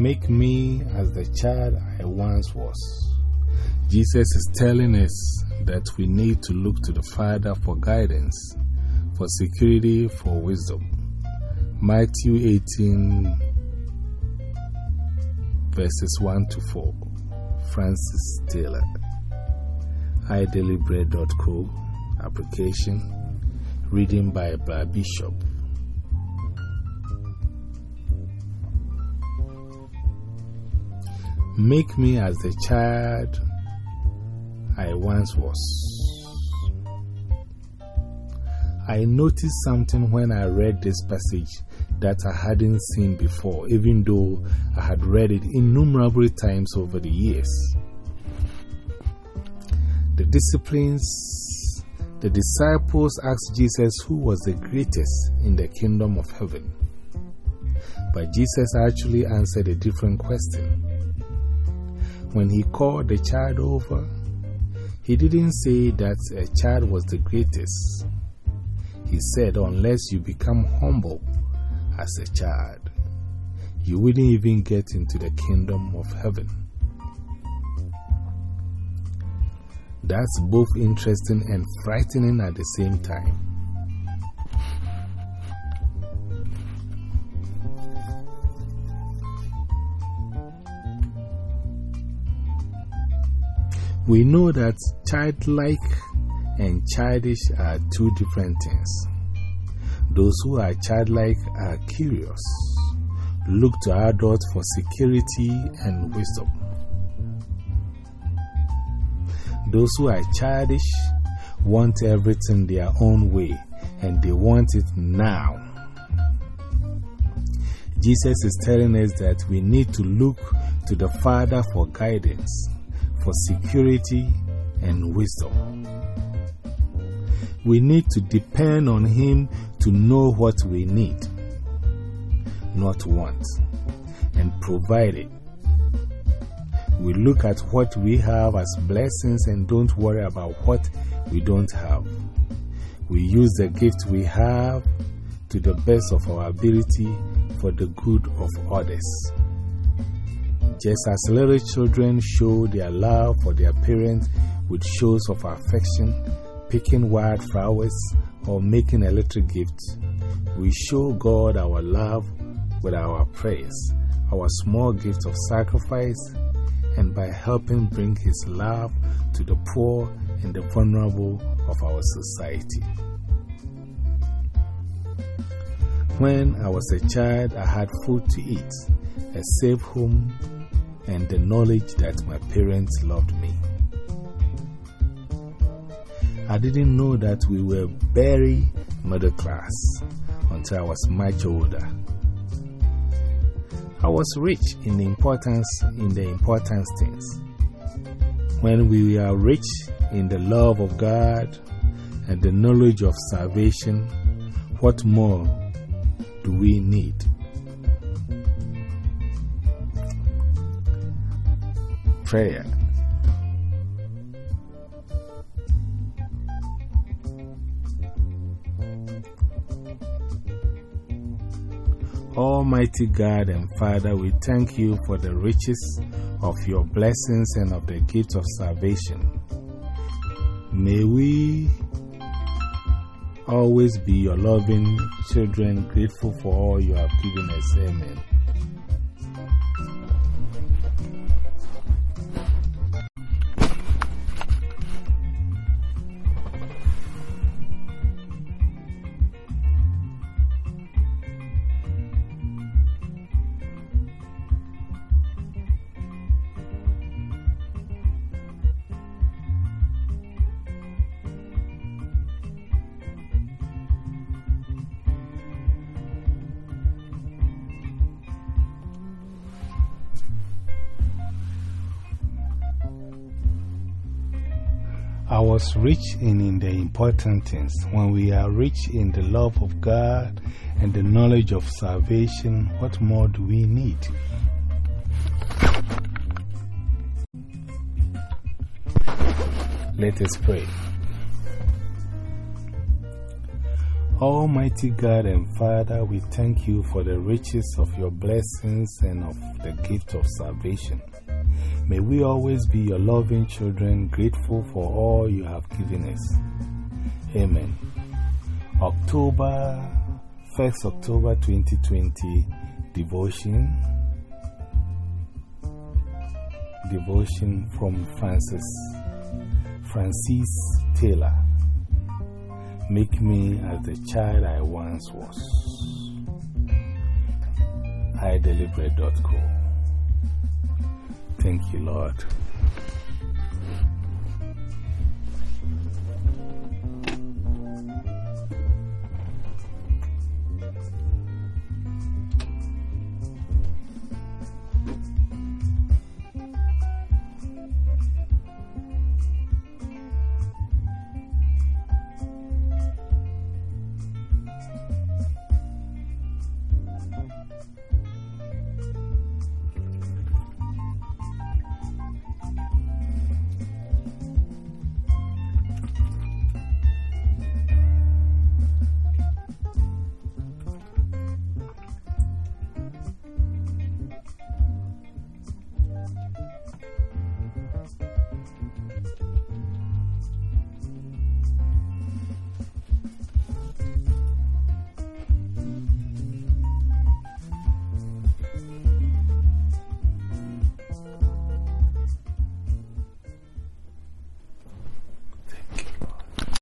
Make me as the child I once was. Jesus is telling us that we need to look to the Father for guidance, for security, for wisdom. Matthew 18, verses 1 to 4. Francis Taylor. idailybread.co. Application. Reading by Bishop. Make me as the child I once was. I noticed something when I read this passage that I hadn't seen before, even though I had read it innumerable times over the years. The disciplines, the disciples asked Jesus who was the greatest in the kingdom of heaven. But Jesus actually answered a different question. When he called the child over, he didn't say that a child was the greatest. He said, unless you become humble as a child, you wouldn't even get into the kingdom of heaven. That's both interesting and frightening at the same time. We know that childlike and childish are two different things. Those who are childlike are curious, look to adults for security and wisdom. Those who are childish want everything their own way and they want it now. Jesus is telling us that we need to look to the Father for guidance for security and wisdom. We need to depend on Him to know what we need, not want, and provide it. We look at what we have as blessings and don't worry about what we don't have. We use the gift we have to the best of our ability for the good of others. Just as little children show their love for their parents with shows of affection, picking wild flowers, or making a little gift, we show God our love with our prayers, our small gift of sacrifice, and by helping bring His love to the poor and the vulnerable of our society. When I was a child, I had food to eat, a safe home, and the knowledge that my parents loved me. I didn't know that we were very middle class until I was much older. I was rich in the importance in the important things. When we are rich in the love of God and the knowledge of salvation, what more do we need? Prayer. Almighty God and Father, we thank you for the riches of your blessings and of the gift of salvation. May we always be your loving children, grateful for all you have given us. Amen. Was rich in, in the important things. When we are rich in the love of God and the knowledge of salvation, what more do we need? Let us pray. Almighty God and Father, we thank you for the riches of your blessings and of the gift of salvation. May we always be your loving children, grateful for all you have given us. Amen. October, 1st October 2020, devotion. Devotion from Francis, Francis Taylor. Make me as the child I once was. idailybread.co. Thank you, Lord.